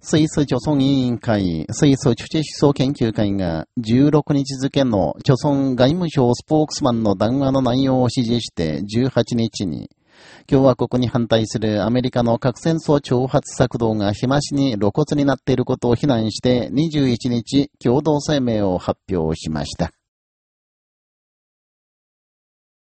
スイス貯村委員会、スイスチュ思想研究会が16日付の貯村外務省スポークスマンの談話の内容を指示して18日に、共和国に反対するアメリカの核戦争挑発策動が日増しに露骨になっていることを非難して21日共同声明を発表しました。